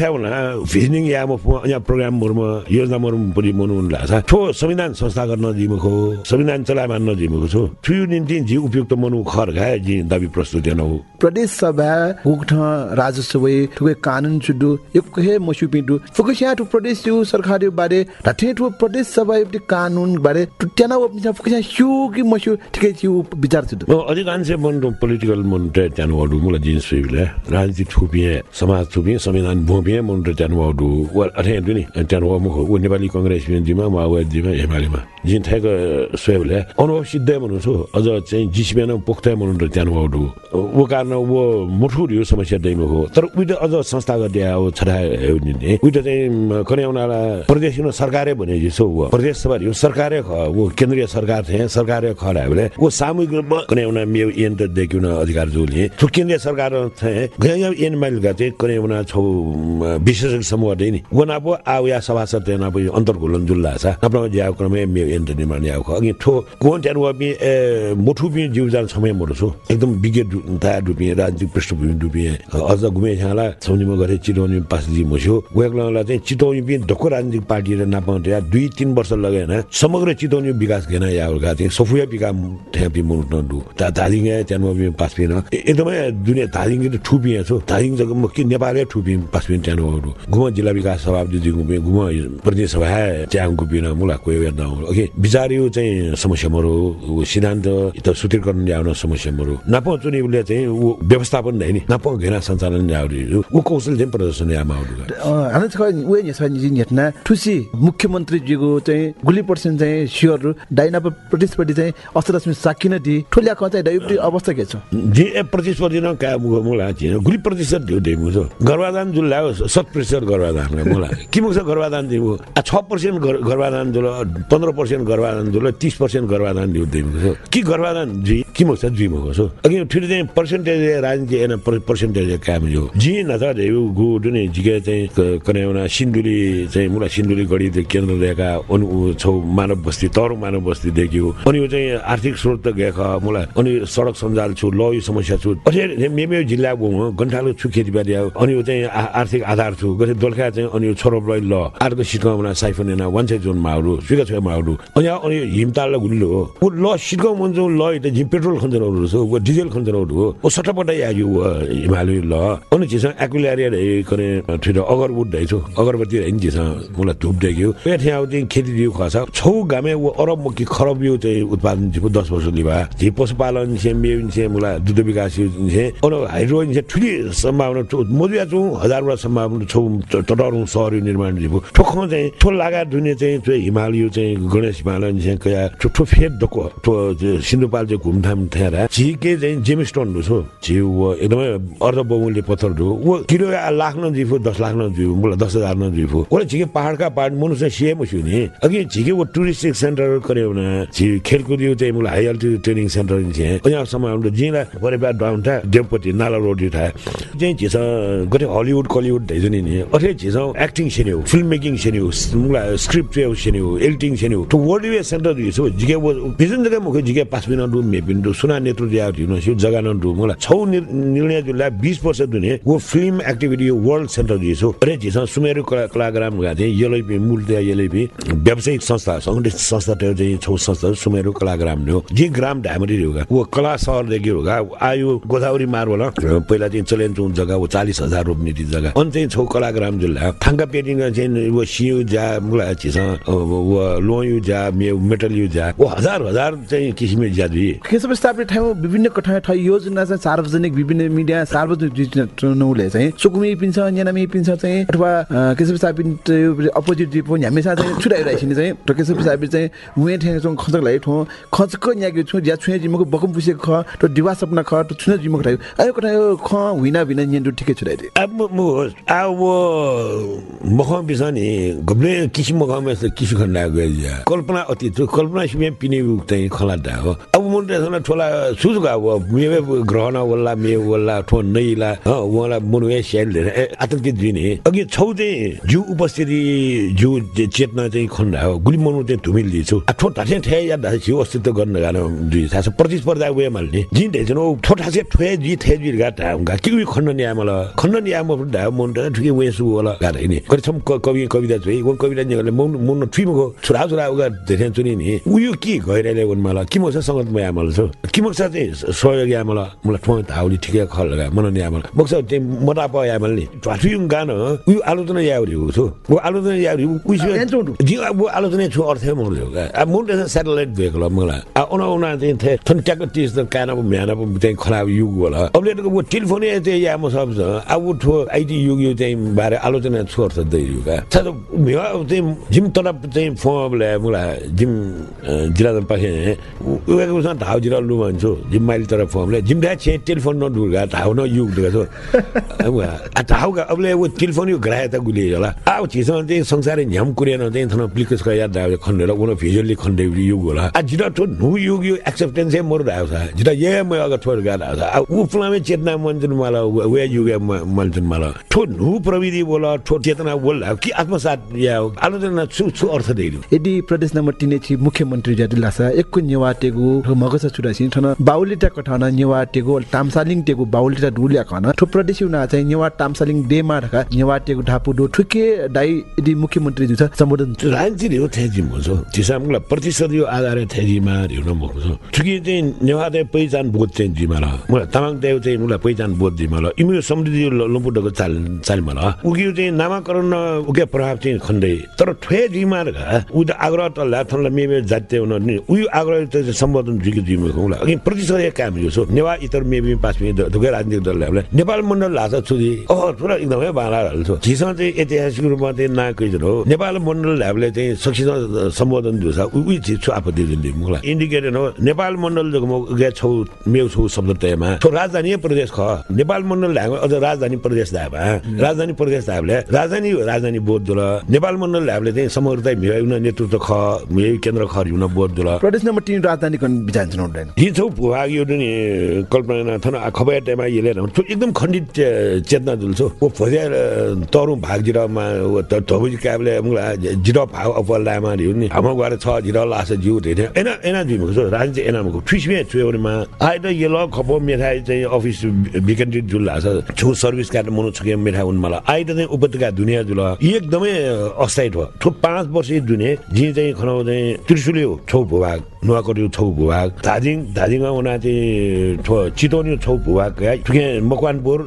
[SPEAKER 5] थियो ना भिजनिङ या म यहाँ प्रोग्राम मोरमा योजना मोरम पनि मनु लाग्छ ठो संविधान संस्था गर्न जिमुखो संविधान चलायमान नजिमुखो छु ठुयो निम्ति जी उपयुक्त मनु खर खाए जी दाबी प्रस्तुत हो
[SPEAKER 1] प्रदेश सभा गुठ राजस्व ठुके कानुन छुडु एक हे मसु पिडु फुकुसिया टु प्रदेश यु सरकार यो बारे ढाटे टु प्रदेश सभा यो कानुन बारे टुट्याना वो पिसा फुकुसिया सु कि मसु ठिकै छु विचार छुडु
[SPEAKER 5] म अधिकांश मन पोलिटिकल मन त्यानु वाडु मुला जिन्स फिले राजनीति छुपिए समाज छुपिए संविधान भोपिए त्यानु वाडु व अथे दुनि त्यानु वा मुख व नेपाली कांग्रेस जिमा माओवादीमा हिमालयमा जिन थाको स्वेबले अनुभव सिद्ध मनु छु अझ चाहिँ जिसिबेन पोख्ता मनु त्यानु वाडु वो कारण वो मुठु यो समस्या दैमा हो तर उइट अझ संस्थागत या हो छडा नि उइट चाहिँ कने उनाला प्रदेश न सरकारै भने जसो वो प्रदेश सभा यो सरकारै ख वो केन्द्रीय सरकार थे सरकारै खडा भने वो सामूहिक रूपमा कने उना मेउ एन त देखिउ न अधिकार जोले केन्द्रीय सरकार थे गया एन माइल गते कने उना छौ विशेषज्ञ समूह दे नि वो नापो आउ या सभासद ते नापो अन्तर घुलन जुल्ला छ नापो ज्याउ क्रमे मेउ एन त निर्माण याउ अघि ठो कोन त्यान बि मुठु बि जीवजान समय मरो छु। एकदम विज्ञ ता डुबी राजनीतिक पृष्ठभूमि डुबी अझ घुमे छाला सौनीमा गरे चितौनी पासजी मस्यो वेगलालाई चाहिँ चितौनी पनि ढक्को राजनीतिक पार्टी र नापाउँथे दुई तिन वर्ष लगेन। समग्र चितौनी विकास घेन या गएको थिएँ सफुया विकास ठ्यापी मुनु नडु ता धादिङ त्यहाँ पास पिएन एकदमै दुनियाँ धादिङ ठुपिए छु। धादिङ जग्गा म के नेपालै ठुपि पास पिएन त्यहाँ घुम जिल्ला विकास सभापति गुमे घुम प्रदेश सभा त्यहाँ गुपिन मुला कोही हेर्दा ओके विचार यो चाहिँ समस्या मरो सिद्धान्त त सूत्रीकरण ल्याउन समस्या मरो नापो चुनि उसले चाहिँ ऊ व्यवस्थापन नै नि नापो घेना सञ्चालन ल्याउने ऊ कौशल चाहिँ प्रदर्शन यामा
[SPEAKER 1] हाने छ वे नि छ नि नेटना ठुसी मुख्यमन्त्री जीको चाहिँ गुली पर्सेन्ट चाहिँ सियर डाइना प्रतिस्पर्धी चाहिँ अस्तरश्मी साकिन दि ठुल्या क चाहिँ डाइबिटी अवस्था के छ
[SPEAKER 5] जे प्रतिस्पर्धी न का मुला गुली प्रतिशत गर्भाधान जुल ल्यायो शत प्रतिशत गर्भाधान मुला के मुख छ गर्भाधान आ छ पर्सेन्ट गर्भाधान जुल पन्ध्र पर्सेन्ट गर्भाधान जुल तिस पर्सेन्ट गर्भाधान दियो दे मुख कि गर्भाधान जी? के मुख छ? जी मुख छ। अघि ठिक चाहिँ पर्सेन्टेज राजनीति एन पर्सेन्टेज काम जो जी न त यो गु जुने जिके चाहिँ कनेउना सिन्धुली चाहिँ मुला सिन्धुली गढी केन्द्र दिएका अनि ऊ छौ मानव बस्ती तर मानव बस्ती देखियो। अनि यो चाहिँ आर्थिक स्रोत त गएका मुला अनि सडक सञ्जाल छु ल यो समस्या छु। अझै मेमे जिल्लाको गन्ठालो छु खेतीपाती अनि यो चाहिँ आर्थिक आधार छु गरे दोलखा चाहिँ अनि यो छोरो लै। अर्को सिटकाउमा साइफन एना वान साइड जोन माहरू सुगा छ माहरू अनि अनि हिमताल गुल्लो हो। ऊ ल सिटकाउ मन जो ल त जिम पेट्रोल खन्जरहरू छ ऊ डिजेल खन्जरहरू हो। ऊ सट्टापट्टा आयो हिमालय ल। अनि चिसँग एक्युलारिया रहे करे ठिक अगरबुट दै छु अगरबत्ती नि चिसँग मलाई धुप ए ठ्या चाहिँ खेती दियो खसा छौ गामे ऊ अरब मुखी खरब यो चाहिँ उत्पादन थियो दस वर्ष लिभा। झि पशुपालन छे छे मलाई दुध विकास अनि हाइड्रो छे ठुली सम्भावना मजुया छु हजारवटा सम्भावना छौ टटरौँ सहर निर्माण दिएको ठोख चाहिँ ठो लागा दुने चाहिँ त्यो हिमालय चाहिँ गणेश हिमालयन चाहिँ कया ठुठो फेद दको ठो सिन्धुपाल चाहिँ घुमथाम थेरा झिके चाहिँ जेमिस्टोन छु। झि ऊ एकदमै अर्ध बहुमूल्य पत्थर हो ऊ किलो लाख न जिफो दस लाख न जिउ मलाई दस हजार न जिफो ओले झिके पहाडका पहाड मनुष्य सिएम छु नि। अघि झिके वो टुरिस्टिक सेन्टर कर्यो भने झि खेलकुद यो चाहिँ मलाई हाई अल्टिट्युड ट्रेनिङ सेन्टर छ यहाँ हाम्रो जिला परेपा डाउन था देवपति नाला रोड था चाहिँ झिस गते हलिउड कलिउड धैजो नि नि अथे झिस एक्टिङ सेन्यो फिल्म मेकिङ सेन्यो स्क्रिप्ट सेन्यो एडिटिङ सेन्यो तो वर्ल्ड वे सेन्टर दिसो झिके वो बिजुन जग्गा मुख झिके पाँच मिनट डु मेपिन डु सुना नेत्र दिया दिनु सु जग्गा न डु मलाई छौ निर- निर्णय जुला 20 वर्ष दुने वो फिल्म एक्टिभिटी वर्ल्ड सेन्टर दिसो अरे झिस सुमेरु कला कलाग्राम गा चाहिँ यलै पि मूल त्या यलै पि व्यावसायिक संस्था सङ्गठित संस्था त्यो चाहिँ छौ संस्था सुमेरु कलाग्राम हो जी ग्राम ढामरी होगा वो कला सहर देखि होगा आयो गोदावरी मार्बल पहिला चाहिँ चलेन जग्गा वो चालिस हजार रोप्ने ती जग्गा चाहिँ छौ कलाग्राम जिल्ला थाङ्का पेटिङ चाहिँ वो सियु जा मुला छिस वो लोयु जा मे मेटल यु जा वो हजार हजार चाहिँ किसिमले ज्यादि
[SPEAKER 1] केशव स्थापित ठाउँ विभिन्न कठा ठाउँ योजना चाहिँ सार्वजनिक विभिन्न मिडिया सार्वजनिक चुनाउले चाहिँ सुकुमी पिन्छ न्यानामी पिन्छ चाहिँ अथवा केशव स्थापित अपोजिट जिपो हमेसा चाहिँ छुटाइरहेको चाहिँ केशव स्थापित चाहिँ उहे ठ्याङ चाहिँ खचक लागि ठो खचक न्याके छु ज्या छुए जिमको बकम पुसे ख त दिवा सपना ख त छुन जिमको ठाउँ आयो कठा ख हुइना बिना न्यान्डु ठिकै छुटाइदिए
[SPEAKER 5] अब म वो मखम बिस नि घुम्ने किसिम मखम यस्तो किसु खण्डा गइया कल्पना अति छु कल्पना सिमे पिने चाहिँ खलाटा हो अब मन त्यसमा ठोला सुजुका अब मेवे ग्रहण वल्ला मे वल्ला ठो नैला ह वला मनुए स्याल आतंकित दिने अघि छौ चाहिँ जिउ उपस्थिति जिउ चेतना चाहिँ खण्डा हो गुली मनु चाहिँ धुमिल आ ठो ठासे ठे या ढासे जिउ अस्तित्व गर्न गानो दुई थाहा छ प्रतिस्पर्धा वे माल्ने जिन ओ ठो ठासे ठे जी थे जी गाटा हुँगा कि उयो खण्ड न्याय खण्ड न्याय म ढा मन त ठुके वे सु होला गाटा नि करि छम क- कवि कविता चाहिँ वो कविता निगले मन मन ठुइमको छुरा छुरा उगा धेरै चुनि नि उयो के गइरहेले वन मलाई कि म सङ्गत म आमल छु कि म चाहिँ सहयोगी आमल मलाई ठिकै खल लगा मन नि आमल मक्स चाहिँ मोटा प आमल नि ठुयुङ गान उयो आलोचना यावरी हो छु वो आलोचना यावरी उयो जी वो आलोचना छु अर्थ म छु अब मुन सेटेलाइट भएको ल मलाई उना उना चाहिँ थे थन ट्याक तिस त कान अब म्यान अब चाहिँ खराब युग होला अब टेलिफोन चाहिँ या म सब छ अब ठो आइटी युग यो चाहिँ बारे आलोचना छु अर्थ दै युग छ त म्या अब चाहिँ जिम तरफ चाहिँ फोन मलाई जिम जिल्ला पाखे ढाउ जिरा लु भन्छु जिम माइल तरफ फोनले जिम ढा छे टेलिफोन न ढाउ न युग छु अब आ ढाउ का अबले वो टेलिफोन यो ग्राह त गुली होला अब छिसँग चाहिँ संसारै झ्याम कुरेन चाहिँ थन प्लिकस याद ढाउ खण्डेर उन भिजुअली खण्डे युग होला आ जिरा ठो नु युग यो एक्सेप्टेन्स मोर ढाउ छ जिरा ये म अगर छोड गा छ फलामे चेतना मन्जुन मला वे युग मन्जुन मला ठो नु प्रविधि बोला ठो चेतना बोल कि आत्मसात या आलोचना छु छु अर्थ दैलु।
[SPEAKER 1] यदि प्रदेश नम्बर तिन छि मुख्यमन्त्री ज्यादु लासा एकको नेवाटेगु मगस छुडासी ठन बाउलिटा कठाना नेवाटेगु तामसालिङ टेगु बाउलिटा ढुलिया खन ठो प्रदेश उना चाहिँ नेवा तामसालिङ डेमा ढका नेवाटेगु ढापु डो ठुके दाइ यदि मुख्यमन्त्री जु छ सम्बोधन।
[SPEAKER 5] राजनीति हो थेजी मुझो तिसामलाई प्रतिशत यो आधार थेजीमा हिउन मुझो ठुकी चाहिँ नेवादे पहिचान बोध चाहिँ जिमाल मलाई तामाङ देव चाहिँ मलाई पहिचान बोध जिमाल इम्रो समृद्धि लम्पुटको चाल चाल मला उगियो चाहिँ नामाकरण उके प्रभाव चाहिँ खण्डै तर ठे जिमार उ त आग्रह त ल्याथनला मेमे जात्य हुन नि। उयो आग्रह सम्बोधन जुके जिमे होला। अघि प्रतिशत काम यो सो नेवा इतर पास मि धुके राजनीतिक दललाई नेपाल मण्डल लाछ छुदी। अह पुरा एकदमै बाला हाल्छ झिसँग चाहिँ ऐतिहासिक रूपमा चाहिँ नाकै हो। नेपाल मण्डल ल्याबले चाहिँ सक्षित सम्बोधन दिउँछ उही चिज छु आपत्ति दिने मलाई इन्डिकेटेड हो नेपाल मण्डल जगमा गे छौ मेउ छौ शब्द तयमा। छौ राजधानी प्रदेश ख। नेपाल मण्डल अझ राजधानी प्रदेश दाबा राजधानी प्रदेश दाबले राजधानी राजधानी बोध दुल नेपाल मण्डल ल्याबले चाहिँ समग्रता मिलाउन नेतृत्व ख मिलाइ केन्द्र ख हुन बोध दुल
[SPEAKER 1] प्रदेश नम्बर तिन राजधानी बिचान चुनाउ
[SPEAKER 5] यी छौ भूभाग यो नि कल्पना थन खबया न त्यो एकदम खण्डित चेतना जुल्छो वो फज्या तरु भाग जिरामा धबुजी काबले मुला जिरा भाग अपर लामा नि। हाम्रो गएर छ जिरा लास जिउ धेरै एना एना जिउ छ। राजनीति एना मको ठुसमे छुयोमा आइ त ये ल खपो मेठाई चाहिँ अफिस भिकेन्टी जुल छ छु सर्भिस कार्ड मनो छके मेठा उन मलाई। आइट चाहिँ उपत्यका दुनियाँ जुल एकदमै अस्थायी भयो ठो पाँच वर्ष दुने जी चाहिँ खनाउ चाहिँ त्रिशुली छौ भूभाग नुवाकोटी छौ भूभाग धादिङ धादिङमा उना चाहिँ चितौनी छौ भूभाग मकवानपुर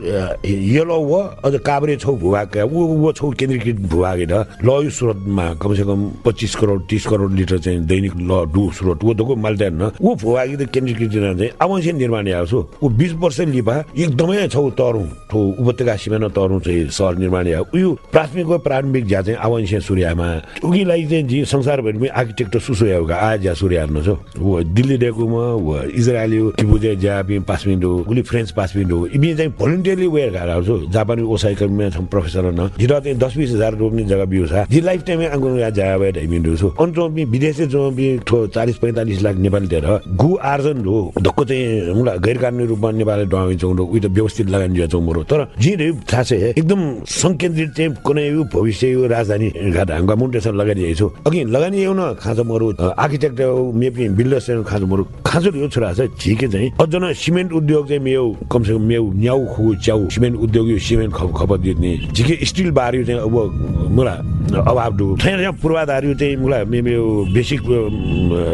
[SPEAKER 5] येलो हो अझ काभ्रे छौ भूभाग ऊ छौ केन्द्रीकृत भूभाग होइन ल यो स्रोतमा कमसेकम पच्चिस करोड तिस करोड लिटर चाहिँ दैनिक ल डु स्रोत। ऊ दको माल्दैन ऊ भूभागी त केन्द्रीकृत चाहिँ। निर्माण आएको छु ऊ बिस वर्ष लिपा एकदमै छौ तरौँ ठो उपत्यका सिमाना तरौँ चाहिँ सहर निर्माण आएको उयो प्राथमिक वा प्रारम्भिक ज्या चाहिँ आवश्य सूर्यमा। उगिलाई चाहिँ जी संसारभरिमै आर्किटेक्ट सुसुयाउका आ ज्या सूर्य हेर्नु छ ऊ दिल्ली डेकुमा ऊ इजरायली किबुजे ज्या बि पासमिन्डो उली फ्रेन्च पासमिन्डो इबी चाहिँ भोलिन्टियरली वेयर खाएर छु। जापानी ओसाइकलमा छौँ प्रोफेसर न। जिरा चाहिँ दस बिस हजार रोप्ने जग्गा बिउ छ। जी लाइफ आएको यहाँ जग्गा भएर ढाइमिन्डो छु अन्त विदेशी जो ठो चालिस पैँतालिस लाख नेपाली दिएर गु आर्जन हो। धक्को चाहिँ गैर कानुनी रूपमा नेपालले डुवाइन्छौँ उयो त व्यवस्थित लगानी जान्छौँ मरो तर जी थाहा छ है, एकदम सङ्केन्द्रित चाहिँ कुनै यो भविष्य यो राजधानी हाङका मुन्टेसन लगाइदिएको छु अघि लगानी न खाँचो मरु आर्किटेक्ट मेपी बिल्डर्स खाँचो मरु। खाँचो यो छोरा छ झिके चाहिँ अझ न सिमेन्ट उद्योग चाहिँ मेउ कमसेकम मेउ न्याउ खु च्याउ सिमेन्ट उद्योग यो सिमेन्ट खप खपत दिने। झिके स्टिल बार चाहिँ अब मलाई अभाव ठ्याँ ठ्याँ पूर्वाधार चाहिँ मलाई मे मेरो बेसिक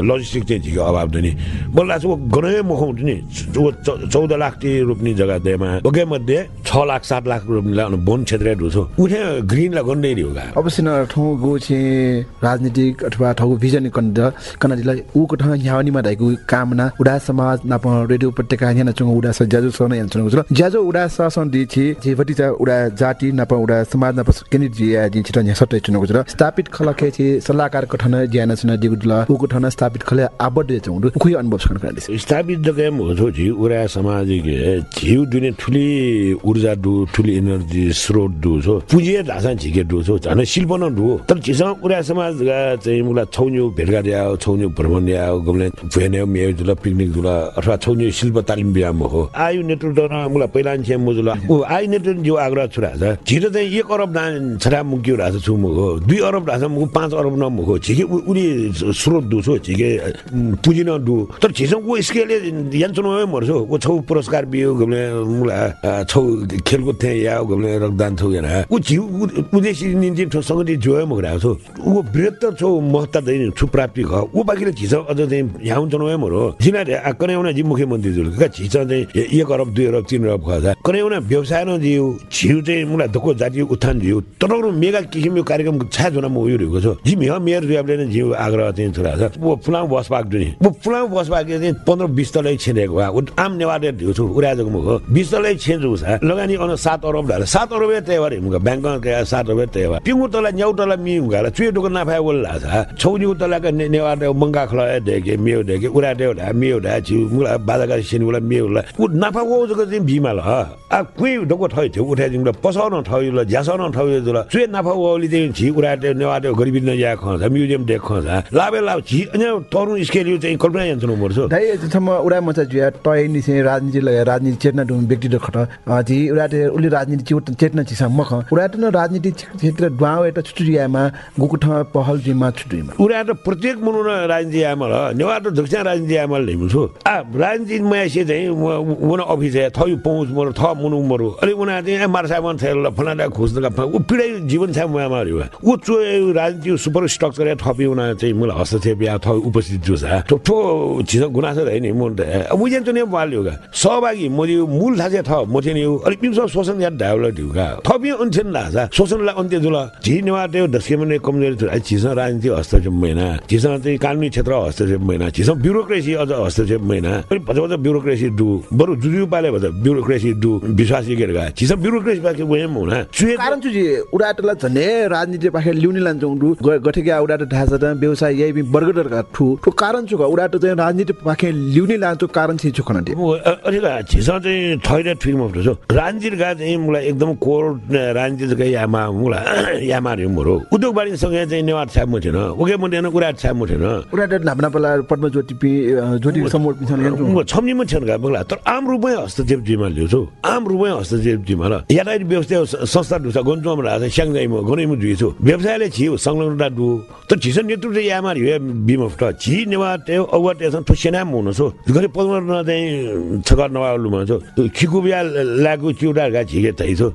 [SPEAKER 5] लजिस्टिक चाहिँ झिके अभाव दिने। लाग्छ ऊ गनै मुखाउँछ नि ऊ चौ- चौध लाख रोप्ने जग्गा दिएमा बगे मध्ये छ लाख सात लाख रोप्ने अनि वन क्षेत्र ढुछो उठे ग्रिनलाई गन्दै दियो गा।
[SPEAKER 1] अवश्य न ठाउँ गो चाहिँ राजनीतिक अथवा ठाउँको भिजन कन्द कनाडीलाई ऊको ठाउँ ह्यावनीमा धाइको कामना उडा समाज नाप रेडियो उपत्यका यहाँ चुङ उडा स ज्याजो सन यहाँ चुङ ज्याजो उडा स सन दि छि जे भटी चा उडा जाति नाप उडा समाज नाप केनि जी जी छिट यहाँ सट्टै चुङ जुल स्थापित खलखे छि सल्लाहकार कठन ज्यान छन दिगु जुल ऊको ठाउँ स्थापित खले आबड चुङ खुइ अनुभव छन कनाडी
[SPEAKER 5] स्थापित जग्गा हो झि उरा सामाजिक झिउ दुने ठुली ऊर्जा डु ठुली एनर्जी स्रोत डु छो पुँजी ढाँसा झिके डु छो झन् शिल्प न डु तर झिसँग उरा समाज चाहिँ मुला छौन्यु भेटघाट आयो छौन्यु भ्रमण आयो गमले भेन्यो मेयो जुल पिकनिक जुल अथवा छौन्यु शिल्प तालिम बिहाम हो आयु नेतृत्व न मुला पहिला छे मुजुल ऊ आयु नेतृत्व जो आग्रह छुरा छ छिटो चाहिँ एक अरब दान छरा मुक्यो राछ छु मुख हो दुई अरब ढाँसा मुख पाँच अरब न मुख हो उ- उनी स्रोत दु छो झिके पुँजी न डु तर झिसँग ऊ स्केलले यान चुनावै मर्छो ऊ छौ पुरस्कार बियो गमले मुला छौ खेलकुद थिए या गमले रक्तदान छौ याना ऊ झिउ उ- उद्देश्य निम्ति ठो सङ्गति जोय मगरा छौ ऊ बृहत्तर छौ महत्ता दैन छु प्राप्ति ख ऊ बाँकीले झिस अझ चाहिँ यहाँ चुनावै मरो जिना कनाउना जी मुख्यमन्त्री जुल का चाहिँ एक अरब दुई अरब तिन अरब खा कनाउना व्यवसाय न जिउ झिउ चाहिँ मुला धोको जाति उत्थान झिउ तर मेगा किसिमको कार्यक्रम छा जुना म उयो रहेको छ जी मेह मेयर जुयाबले नै जिउ आग्रह चाहिँ छोरा छ ऊ फुलाउ बस पाक जुनि ऊ फुलाउ बस पाक चाहिँ पन्ध्र बिस तलै छेडेको आम नेवार ढिउ छु उराजको मुख हो बिस तलै छेन्छु छ लगानी अन सात अरब ढाल सात अरब त्यहाँ हिमुका ब्याङ्क सात अरब त्यहाँ पिङ्गु तला न्याउ तला मि हुँगा चुए डुको नाफा बोल्ला छ छौनी तलाका नेवार मंगा खला देखे मेउ देखे उरा देउ ढा मेउ ढा छि मुला बाजाका सिन मुला मेउ ला उ नाफा वो जको चाहिँ बिमा ल आ कुइ डको ठै थियो उठा जिङ पसाउन ठै ल झ्यासाउन ठै ल चुए नाफा ओली चाहिँ छि उरा देउ नेवार देउ गरिबी न या खन्छ म्युजियम देख खन्छ लाबे लाब छि अनि तरुण स्केल चाहिँ कल्पना यन्त्र मर्छ
[SPEAKER 1] दाइ उडा मचा जुया टय निसे राजनीति लगाए राजनीति चेतना डुम व्यक्ति खट जी उडा उले राजनीति चेतना चिसा मख उडा त न राजनीति क्षेत्र दुआउ एटा छुटुरियामा गुकु ठ पहल जिमा
[SPEAKER 5] उनीहरू त प्रत्येक मुनु राजनीति हो नेवार त धुक्स्या राजनीति आमल ल्याइमु छु आ राजनीति मयासी चाहिँ उन अफिस है थयु पहुँच मरो थ मुनु मरो। अनि उनीहरू चाहिँ मार सामान थेल फलाना खोज्नु ऊ पिँढै जीवन छ मुया माऱ्यो ऊ चो राजनीति सुपर स्ट्रक्चर या थपी उनीहरू चाहिँ मलाई हस्तक्षेप या थ उपस्थित जो छ। ठो छिस गुनासो है नि मुन त उजेन चाहिँ बाल्यो सहभागी मोदी मूल थाहा थ मोथे नि अनि पिम्स शोषण या ढाउला ढिउ का थपी अन्थेन लासा शोषणलाई अन्त्य जुल झि नेवार त्यो दस्केमने कमजोरी छ छिस राजनीति हस्तक्षेप मैना छिस चाहिँ कानुनी क्षेत्र हस्तक्षेप मैना छिस ब्युरोक्रेसी अझ हस्तक्षेप मैना अनि भन्छ भन्छ ब्युरोक्रेसी डु। बरु जुजु पाले भन्छ ब्युरोक्रेसी डु। विश्वास गेर गा छिस ब्युरोक्रेसी बाके वयम हुना।
[SPEAKER 1] कारण छु जी उडा टला झने राजनीति पाखे ल्युनि लान्छौँ डु गठेका उडा त ढासा त व्यवसाय यही बि बर्गर का ठु। ठु कारण छु उडा त चाहिँ राजनीति पाखे ल्युनि लान्छौ कारण छि छु खनटे
[SPEAKER 5] अलिक छिस चाहिँ थैर ठिकमा छ रान्जिरका चाहिँ मलाई एकदम कोर रान्जिरका यामा मलाई यामा रे मोरो उद्योग वाणिज्यसँग चाहिँ नेवार छ्याप मुठेन उके मुठेन उरा छ्याप मुठेन
[SPEAKER 1] उडा नाप्ना पला पद्म ज्योति पि ज्योति समोट
[SPEAKER 5] छम्नी छेन तर आम रूपमै हस्तक्षेप जिम्मा ल्याउँछु आम रूपमै हस्तक्षेप जिम्मा ल। यातायात व्यवस्था संस्था ढुसा गन्जुमा राजा स्याङ्जाइमा गनैमा जुइछु व्यवसायले छियो संलग्नता डु तर छिसो नेतृत्व यामा रियो बिमफ्ट छि नेवा त्यो अगुवा त्यसमा ठो सेना हुनु छो। गरे पद्म चाहिँ छकर नवालुमा छो। खिकु बिहा लागु चिउटा buydu.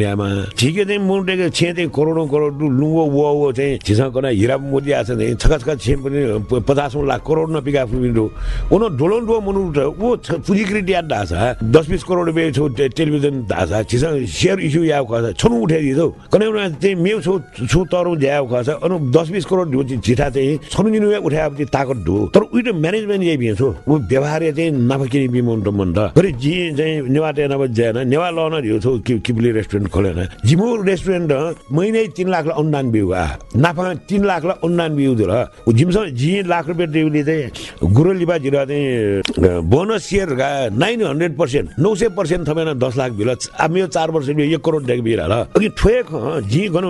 [SPEAKER 5] खण्डनियामा ठिकै चाहिँ मुन्टेको छे चाहिँ करोडौँ करोड लुङ्गो वो चाहिँ झिसँग कना हिरा मोदी आछ चाहिँ छका छका छे पनि पचासौँ लाख करोड नपिका फुमिन्डो उनो ढोलन डो मुनु वो पुजिक्रिटी याद ढाछ दस बिस करोड रुपियाँ छौ टेलिभिजन ढाछ झिसँग सेयर इस्यु याव खस छनु उठाइदिन्छौ कनै चाहिँ मेउ छौ छु तरौ ज्याव खस अनु दस बिस करोड झिठा चाहिँ छनु दिनु उठाएपछि ताकत ढु तर उयो म्यानेजमेन्ट यही बिहेछ ऊ व्यवहार चाहिँ नफकिने बिमन त मन त जी चाहिँ नेवाटे नभ ज्यान नेवा लन रियो छौ कि- किबली रेस्टुरेन्ट खोलेन जिमो रेस्टुरेन्ट महिनै तिन लाख अनुदान बिउ आ नाफा तिन लाख अनुदान बिउ दिल ऊ जिमसँग जी लाख रुपियाँ देउले चाहिँ गुरु लिबा जिर चाहिँ bonus share nine hundred percent नौ सय पर्सेन्ट थपेन दस लाख बिल अब यो चार वर्ष बिउ एक करोड डेक बिर ल अघि ठोए ख जी गन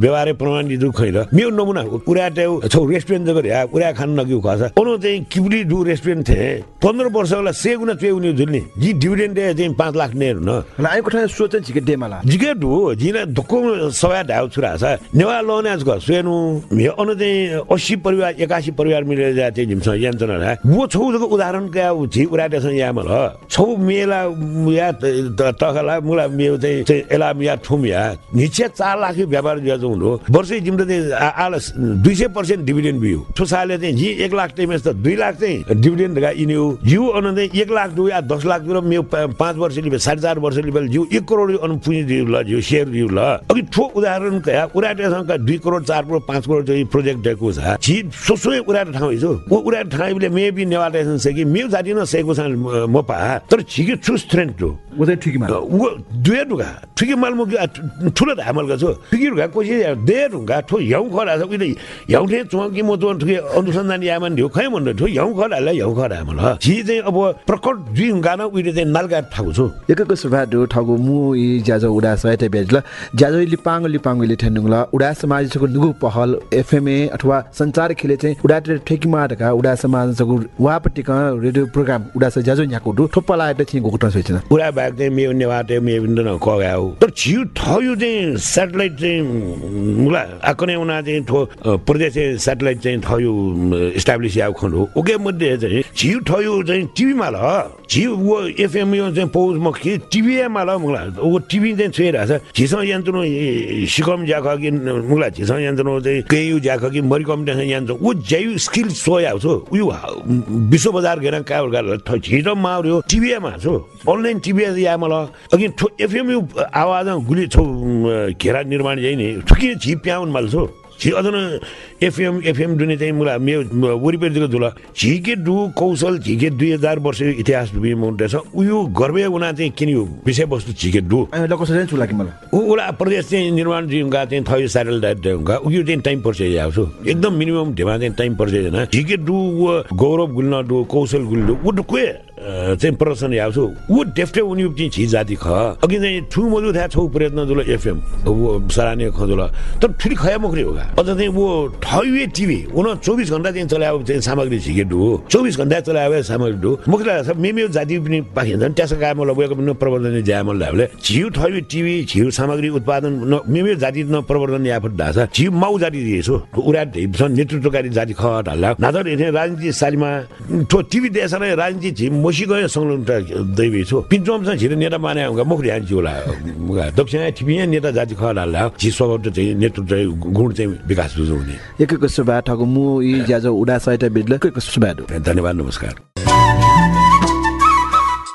[SPEAKER 5] व्यवहार प्रमाण दिदु खैर मेरो नमुना उरा ट्याउ छौ रेस्टुरेन्ट जगह या उरा खान नगिउ खस ono चाहिँ किबली डु रेस्टुरेन्ट थिए पन्ध्र वर्ष होला से गुना चुए उनी झुल्ने जी डिभिडेन्ड दे चाहिँ पाँच लाख नेर न।
[SPEAKER 1] लाइ कोठा सोच झिके डेमाला
[SPEAKER 5] जिगे डु जिना धुक्को सभा ढाउ छुरा छ नेवा लोने आज सुनु मे अनु चाहिँ अस्सी परिवार एकासी परिवार मिलेर जा झिमसँग यान्छ न वो छौ जको उदाहरण क्या झि उराटेसँग यामल छौ मेला या त- त- टखला मुला मेउ चाहिँ एला या ठुम या निचे चार लाख व्यापार ज्याजो हुनु वर्षै जिम्दा चाहिँ आ- आल दुई सय पर्सेन्ट डिभिडेन्ड बिउ छोसाले चाहिँ जी एक लाख टेमेस त दुई लाख चाहिँ डिभिडेन्ड इन्यु जिउ अनु चाहिँ एक लाख दु या दस लाख पा- पाँच वर्ष लिबे साढे चार वर्ष लिबे जिउ एक करोड अनु पुँजी दिउ ल जिउ सेयर दिउ ल अघि ठो उदाहरण कया उराटेसँग दुई करोड चार करोड पाँच करोड चाहिँ प्रोजेक्ट दिएको छ छि सोसो उराटे ठाउँ हिजो ऊ उराटे ठाउँले मे बि नेवाटेसन से कि मेउ जाति न सेको छ म पा तर छिके छु स्ट्रेन्थ टु
[SPEAKER 1] उ चाहिँ ठिक माला
[SPEAKER 5] ऊ दुए ढुङ्गा ठुकी माल मुख ठुलो धामलका छु ठुकी ढुङ्गा कोसी दे ढुङ्गा ठो हिउँ खरा छ उहिले ठे चुकी म चुन ठुकी अनुसन्धान यामान ढिउ खै भन्नु ठु हिउँ खरालाई हिउँ खरा हामल छि चाहिँ अब प्रकट दुई ढुङ्गा न उहिले चाहिँ नालगा ठाउँ छु
[SPEAKER 1] एकको सुभा ठगु मु ज्याजो उडा सहायता बेजल ज्याजो लिपाङ लिपाङले ठेन्नुङला उडा समाजको नुगु पहल एफएमए अथवा संचार खेले चाहिँ उडा ठेकीमा ढका उडा समाजको वापटिक रेडियो प्रोग्राम उडा स ज्याजो न्याको दु थोप्पला आइट चाहिँ गोकट सोचिन
[SPEAKER 5] उडा भाग चाहिँ मे नेवाटे मे बिन्दु कगा हो। तर छिउ ठयो चाहिँ सेटेलाइट चाहिँ मुला आकने उना चाहिँ अ, प्रदेश चाहिँ सेटेलाइट चाहिँ ठयो इस्टाब्लिस याउ खन्डो ओके मध्ये चाहिँ छिउ ठयो चाहिँ टिभीमा ल। छिउ वो एफएम यो चाहिँ पौज म के टिभीमा ल मुला। वो टिभी चाहिँ छुइरहेछ छिसँग यन्त्र सिकम ज्याख कि मुला छिसँग यन्त्र चाहिँ केयु ज्याख कि मरिकम यन्त्र ऊ जैव स्किल सोया छो उयो विश्व बजार घेर कहाँ छिटो मार्यो टिभीमा छु अनलाइन टिभी या मलाई अघि एफएम आवाज गुली छौ घेरा निर्माण यही नि ठुकी छि प्याउन छि अझ न एफएम एफएम डुने चाहिँ मुला मे वरिपरिको दुला झिके डु कौशल झिके दुई हजार वर्ष इतिहास मुन्टेछ उयो गर्वे उना चाहिँ किन यो विषयवस्तु झिके डु
[SPEAKER 1] मलाई
[SPEAKER 5] उला प्रदेश चाहिँ निर्माण जिउका चाहिँ थयो सारेल डाइटका उयो चाहिँ टाइम पर्छ आउँछु एकदम मिनिमम ढेमा चाहिँ टाइम पर्छ झिके डु गौरव गुल्न डु कौशल गुल्नु ऊ डुक्वे चाहिँ प्रदर्शन आउँछु ऊ डेफ्टे उनी छि जाति ख। अघि चाहिँ ठु मजु थाहा छौ प्रयत्न दुलो एफएम। वो सराहनीय खजुल तर ठुली खया मुखरी होगा अझ चाहिँ वो ठयुए टिभी। उन चौबिस घन्टा चाहिँ चलायो चाहिँ सामग्री झिके डु चौबिस घन्टा चलायो सामग्री डु मुखला छ मेमे जाति पनि पाखिन्छ त्यसो काम लगेको पनि प्रवर्धन ज्यामल ल्याबले झिउ ठयुए टिभी झिउ सामग्री उत्पादन न मेमे जाति न प्रवर्धन याफत ढाछ। झिउ माउ जाति दिएछु। उरा नेतृत्वकारी जाति ख ढाल्ला। हेर्ने राजनीति सालीमा टिभी देश नै राजनीति झिम नेता माने हुँगा मुखरी हान्छु होला मुगा दक्षिण टिभी नेता जाति ख ढाल्ला झि स्वभाव चाहिँ नेतृत्व चाहिँ गुण चाहिँ विकास जुझो हुने
[SPEAKER 1] एकको सुभा ठगु मु इ ज्याजो उडा सहायता बेजल एकको सुभा दु
[SPEAKER 5] धन्यवाद नमस्कार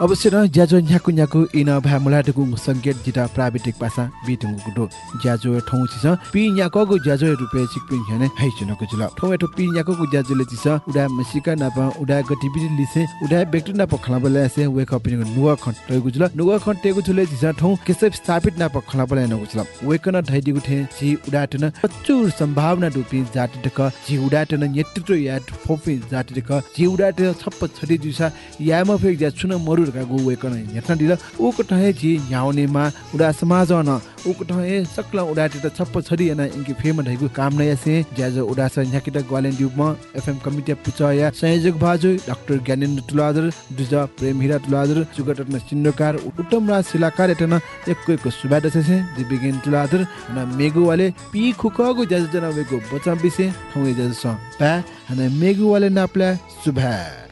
[SPEAKER 1] अवश्य न ज्याजो न्याकु न्याकु इन भा मुलाटुकु संकेत जिता प्राविधिक भाषा बिटुङु गुडो ज्याजो ठौ छिस पि न्याकगु ज्याजो रुपे चिकपिङ हने हाइ चुनको जुल ठौ एठो पि न्याकगु ज्याजोले छिस उडा मसिका नाप उडा गतिविधि लिसे उडा व्यक्ति नाप खला बलासे वेक अप पिङ नुवा खन तगु जुल नुवा खन तेगु जुले छिस ठौ केसे स्थापित नाप खला बला नगु जुल वेकन ढाइदिगु थे जी उडा टन प्रचुर सम्भावना दुपि जाति तक जी उडा टन नेतृत्व या फोपि जाति तक जी उडा टन छप्प छडी जुसा याम फेक छुन मरु का गु वेकन यत्न दिल उ कठहे जी न्याउने मा उडा समाज न उ कठहे सकल उडा टिट छप्प छडी न इनके फेम ढैगु काम न यसे ज्याज उडा स न्याकिट ग्वालेन द्युप म एफएम कमिटी पुचया संयोजक भाजु डाक्टर ज्ञानेन्द्र तुलादर दुज प्रेम हिरा तुलादर जुगटन सिन्नकार उत्तम राज शिलाकार एटन एक एक सुबाद से दिबिगिन तुलादर न मेगु वाले पी खुकगु ज्याज जना वेगु बचा बिसे ठौ ज्याज स पा हने मेगु वाले नाप्ला सुभा